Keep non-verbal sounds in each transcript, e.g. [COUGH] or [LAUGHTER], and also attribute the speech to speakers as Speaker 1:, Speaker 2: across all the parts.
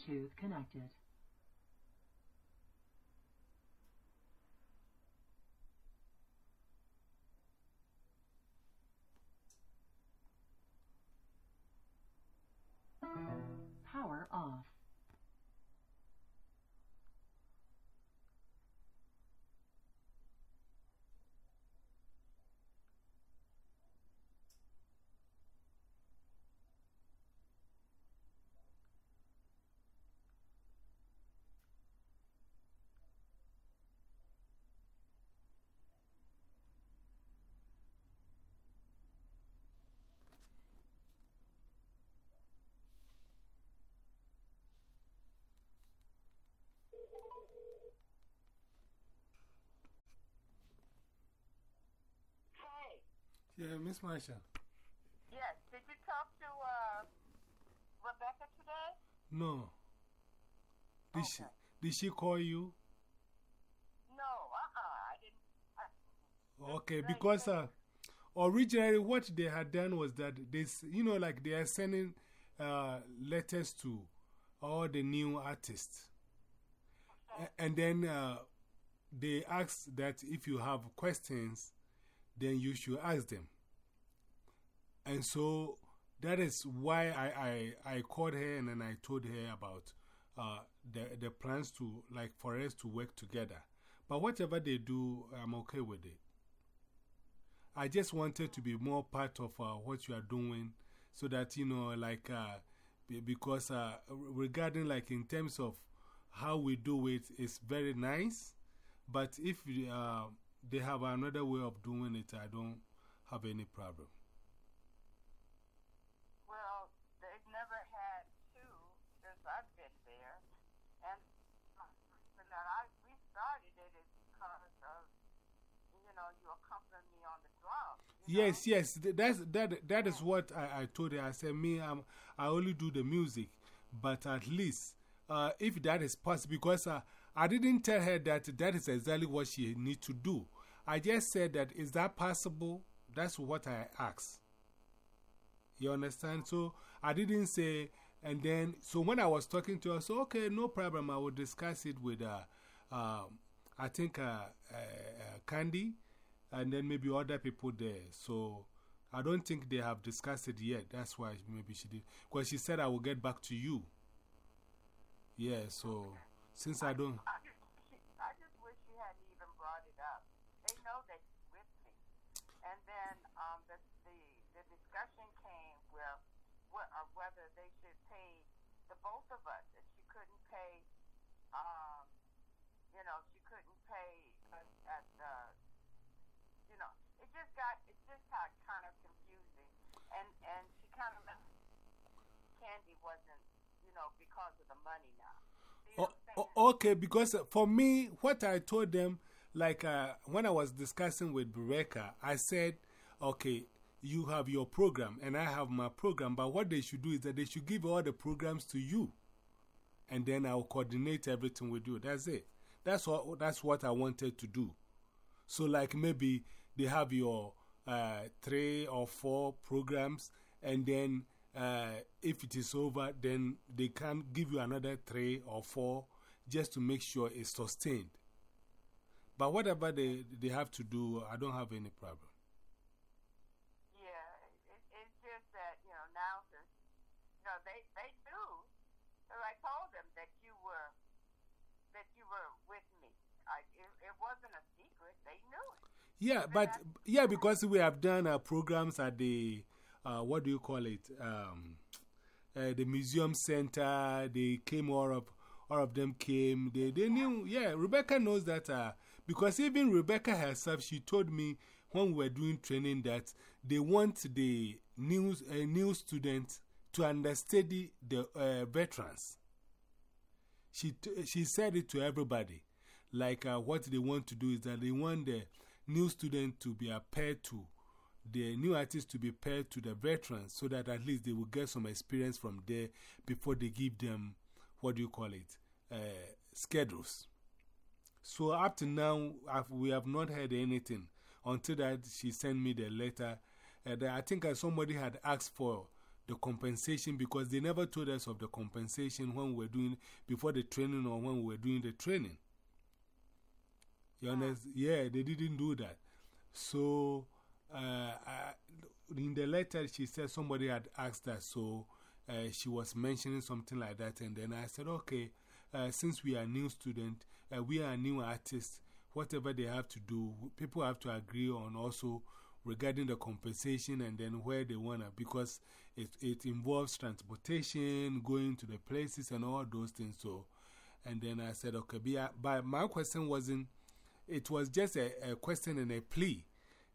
Speaker 1: Bluetooth connected.
Speaker 2: Yeah, Miss Marsha.
Speaker 3: yes, did you talk to uh, Rebecca today?
Speaker 2: No. Did, she, did she call you?
Speaker 3: No, uh-uh, I didn't. I,
Speaker 2: Okay, because uh, originally what they had done was that they, you know, like they are sending uh, letters to all the new artists. And then uh, they ask that if you have questions, then you should ask them. And so that is why I, I, I called her and then I told her about uh, the, the plans to, like, for us to work together. But whatever they do, I'm okay with it. I just wanted to be more part of uh, what you are doing so that, you know, like, uh, because uh, regarding, like, in terms of how we do it, it's very nice. But if uh, they have another way of doing it, I don't have any problem.
Speaker 3: well, they've never had two since I've been there. And the reason that I, we started it is because of, you know, you accompanied me on the drum.
Speaker 2: Yes,
Speaker 3: know?
Speaker 2: yes, that's, that, that is what I, I told her. I said, me, I'm, I only do the music, but at least uh, if that is possible, because uh, I didn't tell her that that is exactly what she need to do. I just said that, is that possible? That's what I asked. You understand? So I didn't say, and then, so when I was talking to her, so okay, no problem, I will discuss it with, uh, uh, I think, uh, uh, uh, Candy, and then maybe other people there. So I don't think they have discussed it yet. That's why maybe she did. Because she said, I will get back to you. Yeah, so since I don't.
Speaker 3: I just, I just wish you hadn't even brought it up. They know that you're with me. And then um, the, the, the discussion came where, where, uh, whether they should pay the both of us. That she couldn't pay, um, you know, she couldn't pay us at the, you know, it just got, it just got kind of confusing. And, and she kind of, Candy wasn't, you know, because of the money now. See
Speaker 2: O-
Speaker 3: what I'm saying?
Speaker 2: o- okay, because for me, what I told them, like uh, when I was discussing with Rebecca, I said, okay, you have your program and I have my program, but what they should do is that they should give all the programs to you. And then I'll coordinate everything with you. That's it. That's what, that's what I wanted to do. So, like maybe they have your uh, three or four programs, and then uh, if it is over, then they can give you another three or four just to make sure it's sustained. But whatever they, they have to do, I don't have any problem.
Speaker 3: Yeah, it's just that, you know, now since, you know, they, they knew, so I told them that you were, that you were with me. It, it wasn't a secret. They knew.
Speaker 2: Yeah, but yeah, because we have done uh, programs at the, uh, what do you call it? Um, uh, the museum center. They came, all of, all of them came. They, they knew, yeah, Rebecca knows that uh, because even Rebecca herself, she told me when we were doing training that they want the new, uh, new students to understudy the uh, veterans. She, she said it to everybody. Like uh, what they want to do is that they want the new student to be paired to the new artists to be paired to the veterans so that at least they will get some experience from there before they give them, what do you call it, uh, schedules. So up to now, I've, we have not heard anything until that she sent me the letter. And I think somebody had asked for the compensation because they never told us of the compensation when we were doing, before the training or when we were doing the training. You understand? Yeah, they didn't do that. So, uh, in the letter, she said somebody had asked her, so uh, she was mentioning something like that. And then I said, okay, uh, since we are new students, uh, we are new artists, whatever they have to do, people have to agree on also regarding the compensation and then where they want to, because it, it involves transportation, going to the places and all those things. So, and then I said, okay, but my question wasn't, it was just a, a question and a plea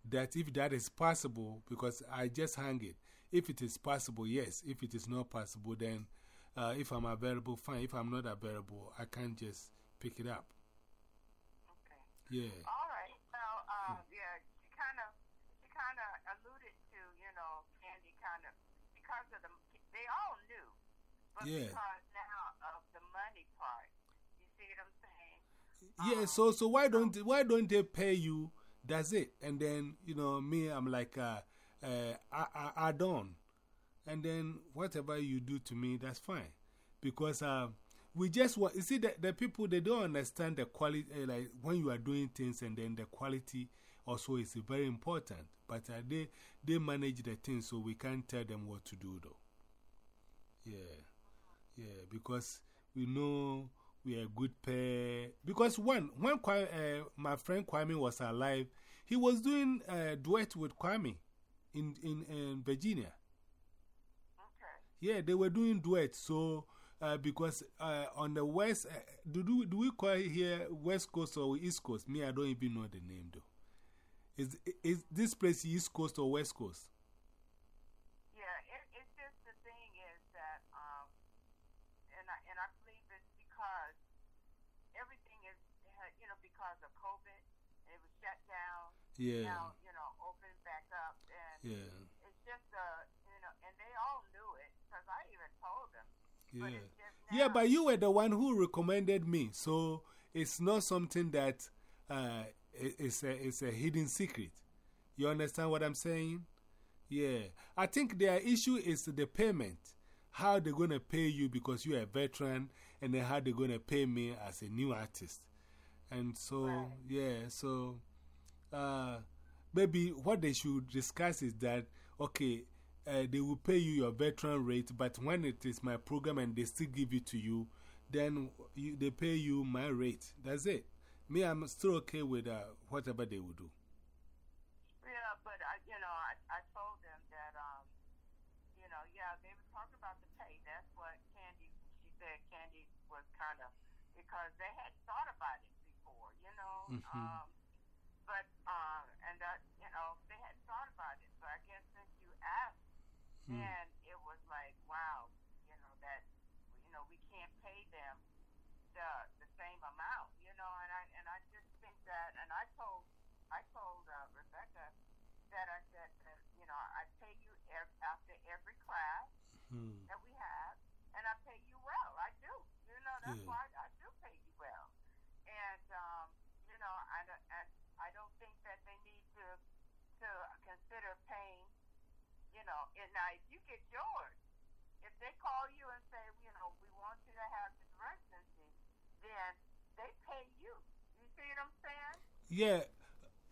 Speaker 2: that if that is possible, because I just hang it, if it is possible, yes. If it is not possible, then uh, if I'm available, fine. If I'm not available, I can't just pick it up.
Speaker 3: Okay.
Speaker 2: Yeah.
Speaker 3: All right. Well, uh, yeah, she kind of, she kind of alluded to, you know, Candy kind of, because of the, they all knew, but
Speaker 2: Yeah.
Speaker 3: because now of the money part, you see what I'm saying?
Speaker 2: Yeah, so, so why don't, why don't they pay you? That's it. And then, you know, me, I'm like, uh, uh, I, I, add. And then whatever you do to me, that's fine. Because uh, we just want, you see, the, the people, they don't understand the quality, uh, like when you are doing things and then the quality also is very important. But uh, they, they manage the things so we can't tell them what to do though. Yeah, yeah, because we know we are a good pair. Because one, when Kwame, uh, my friend Kwame was alive, he was doing a duet with Kwame in, in, in Virginia.
Speaker 3: Okay.
Speaker 2: Yeah, they were doing duets. So, uh, because uh, on the west, uh, do, do, do we call it here West Coast or East Coast? Me, I don't even know the name though. Is, is this place East Coast or West Coast?
Speaker 3: Yeah, it, it's just the thing is that, um, and I, and I believe it's because everything is, ha- you know, because of COVID, it was shut down.
Speaker 2: Yeah,
Speaker 3: Now, you know, back up, and
Speaker 2: yeah,
Speaker 3: it's just, uh, you know, and they all knew it because I even told them. But
Speaker 2: yeah.
Speaker 3: just
Speaker 2: Yeah, but you were the one who recommended me, so it's not something that uh, i- it's, a, it's a hidden secret. You understand what I'm saying? Yeah. I think their issue is the payment. How they're going to pay you because you're a veteran, and then how they're going to pay me as a new artist. And so,
Speaker 3: Right.
Speaker 2: yeah, so uh, maybe what they should discuss is that, okay, uh, they will pay you your veteran rate, but when it is my program and they still give it to you, then you, they pay you my rate. That's it. Me, I'm still okay with uh, whatever they will do.
Speaker 3: Yeah, but I, you know, I, I told them that, um, you know, yeah, they were talking about the pay. That's what Candy, she said Candy was kind of, because they had thought about it before, you know.
Speaker 2: Mhm.
Speaker 3: Um, but, um, and that, you know, they had thought about it. So I guess since you asked,
Speaker 2: Hmm.
Speaker 3: then it was like, wow, you know, that, you know, we can't pay them the, the same amount, you know, and I, and I just think that, and I told, I told, uh, Rebecca, that I said that, you know, I pay you ev- after every class
Speaker 2: Hmm.
Speaker 3: that we have, and I pay you well. I do. You know, that's
Speaker 2: Yeah.
Speaker 3: why I do pay you well. And, um, you know, I, don't- I, I don't think that they need to, to consider paying, you if you get yours, if they call you and say, you know, we want you to have this residency, then they pay you. You see what I'm saying?
Speaker 2: Yeah.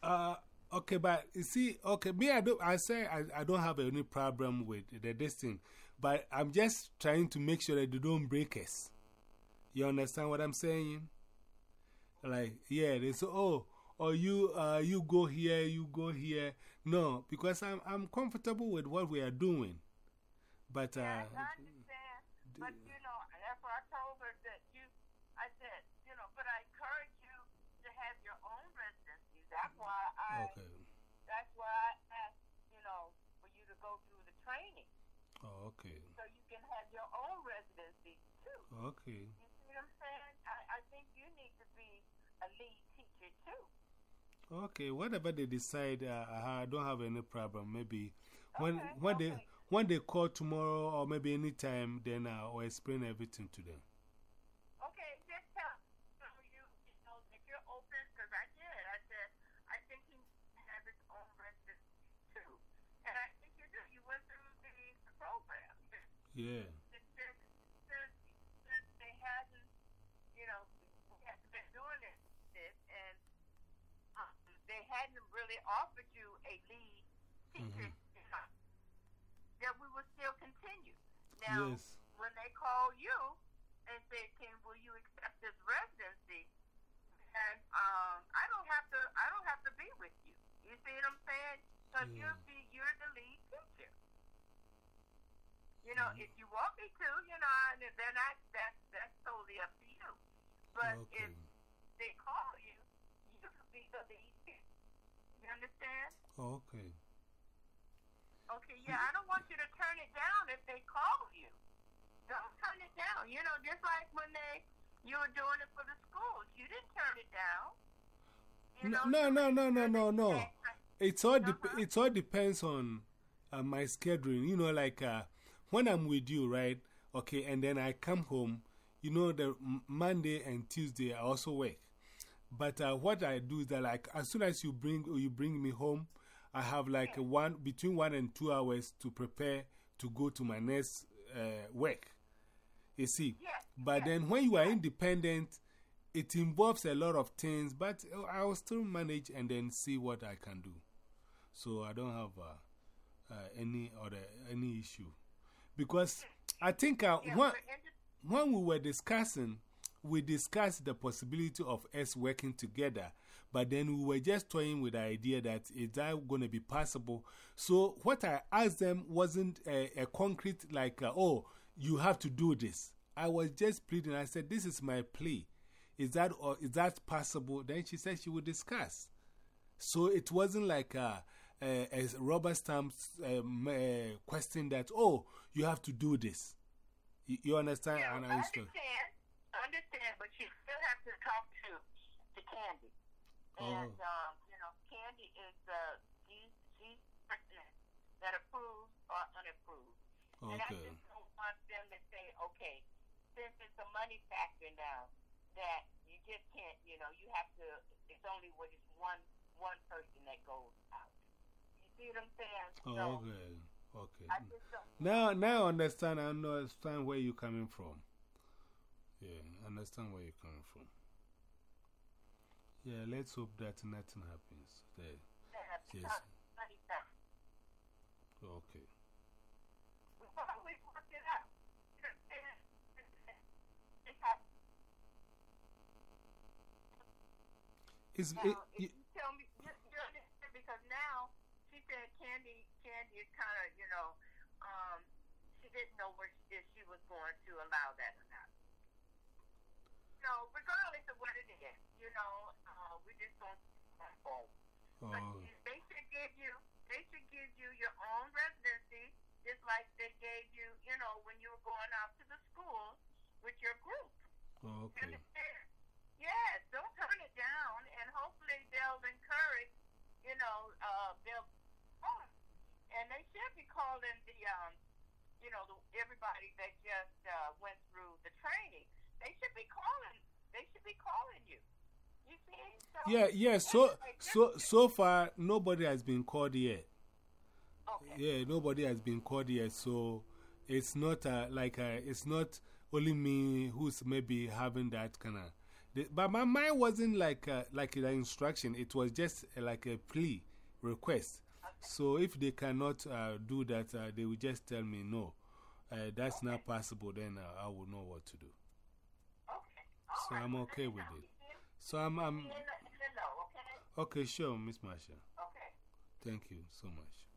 Speaker 2: Uh, okay, but you see, okay, me, I, don't, I say I, I don't have any problem with the, this thing, but I'm just trying to make sure that they don't break us. You understand what I'm saying? Like, yeah, they say, oh, or you, uh, you go here, you go here. No, because I'm, I'm comfortable with what we are doing. But, uh,
Speaker 3: I understand. But, you know, that's what I told her that you, I said, you know, but I encourage you to have your own residency. That's why I,
Speaker 2: okay.
Speaker 3: that's why I asked, you know, for you to go through the training
Speaker 2: Oh, okay.
Speaker 3: so you can have your own residency too.
Speaker 2: Okay.
Speaker 3: You see what I'm saying? I, I think you need to be a lead.
Speaker 2: Okay, whatever they decide, uh, I don't have any problem. Maybe when,
Speaker 3: Okay,
Speaker 2: when, they, when they call tomorrow or maybe anytime, then I'll explain everything to them.
Speaker 3: Okay, just tell you, you know, if you're open, because I did. I said, I think he has his own residency too. And I think you do. You went through the, the program.
Speaker 2: Yeah.
Speaker 3: Since, since, since, since they hadn't, you know, we hadn't been doing this, this and um, they hadn't offered you a lead teacher, know, that we would still continue. Now,
Speaker 2: Yes.
Speaker 3: when they call you and say, "Can will you accept this residency?" and um, I don't have to, I don't have to be with you. You see what I'm saying? Because
Speaker 2: Yeah.
Speaker 3: you're the, you're the lead teacher. You know, if you want me to, you know, and then I, that's that's totally up to you. But
Speaker 2: Okay.
Speaker 3: if they call you, you can be the lead teacher. You understand?
Speaker 2: Okay.
Speaker 3: Okay, yeah, I don't want you to turn it down if they call you. Don't turn it down. You know, just like when they you were doing it for the schools, you didn't turn it down. You
Speaker 2: No,
Speaker 3: know,
Speaker 2: no, no, no, no, no, no. It's all, dep
Speaker 3: Uh-huh.
Speaker 2: it all depends on uh, my scheduling. You know, like uh, when I'm with you, right? Okay, and then I come home, you know, the Monday and Tuesday I also work. But uh, what I do is that, like, as soon as you bring, you bring me home, I have like one, between one and two hours to prepare to go to my next uh, work. You see?
Speaker 3: Yes,
Speaker 2: But
Speaker 3: yes,
Speaker 2: then when you are independent, it involves a lot of things, but I will still manage and then see what I can do. So I don't have uh, uh, any other any issue. Because I think uh,
Speaker 3: yeah,
Speaker 2: when, when we were discussing, we discussed the possibility of us working together. But then we were just toying with the idea that is that going to be possible? So what I asked them wasn't a, a concrete, like, uh, oh, you have to do this. I was just pleading. I said, this is my plea. Is that, or is that possible? Then she said she would discuss. So it wasn't like a, a, a rubber stamp um, uh, question that, oh, you have to do this. You, you understand?
Speaker 3: Yeah,
Speaker 2: And
Speaker 3: I
Speaker 2: I
Speaker 3: understand. I understand, but you still have to talk to to Candy. And
Speaker 2: Oh.
Speaker 3: um, you know, Candy is uh, she's she's the person that approves or unapproved. And I just don't want them to say, okay, since it's a money factor now, that you just can't, you know, you have to. It's only when it's one one person that goes out. You see what I'm saying?
Speaker 2: Oh,
Speaker 3: so
Speaker 2: okay. Okay.
Speaker 3: I just don't.
Speaker 2: Now, now I understand. I understand where you're coming from. Yeah, I understand where you're coming from. Yeah, let's hope that nothing happens there. Yes.
Speaker 3: because money factor.
Speaker 2: Okay. [LAUGHS]
Speaker 3: We always work it. You know what I'm saying? It has-
Speaker 2: It's,
Speaker 3: Now,
Speaker 2: it,
Speaker 3: you tell me, you, you understand, because now she said Candy, Candy is kind of, you know, um, she didn't know where she, if she was going to allow that or not. No, regardless of what it is, you know, uh, we just don't move
Speaker 2: oh,
Speaker 3: they should give you, they should give you your own residency, just like they gave you, you know, when you were going out to the school with your group.
Speaker 2: oh, okay.
Speaker 3: understand? Yes, don't turn it down, and hopefully they'll encourage, you know, uh, they'll, oh, and they should be calling the, um, you know, the, everybody that just uh, went through the training. They should be calling. They should be calling you. You see? So,
Speaker 2: Yeah, yeah. So, so, so far, nobody has been called yet.
Speaker 3: Okay.
Speaker 2: Yeah, nobody has been called yet. So, it's not uh, like uh, it's not only me who's maybe having that kind of. But my mind wasn't like uh, like the instruction. It was just like a plea request. So if they cannot uh, do that, uh, they will just tell me no. Uh, that's not possible. Then uh, I will know what to do.
Speaker 3: Okay. All
Speaker 2: So
Speaker 3: right.
Speaker 2: I'm okay with it. So I'm, I'm
Speaker 3: keep in the- in the know, okay?
Speaker 2: Okay. Sure, Miss Marsha.
Speaker 3: Okay.
Speaker 2: Thank you so much.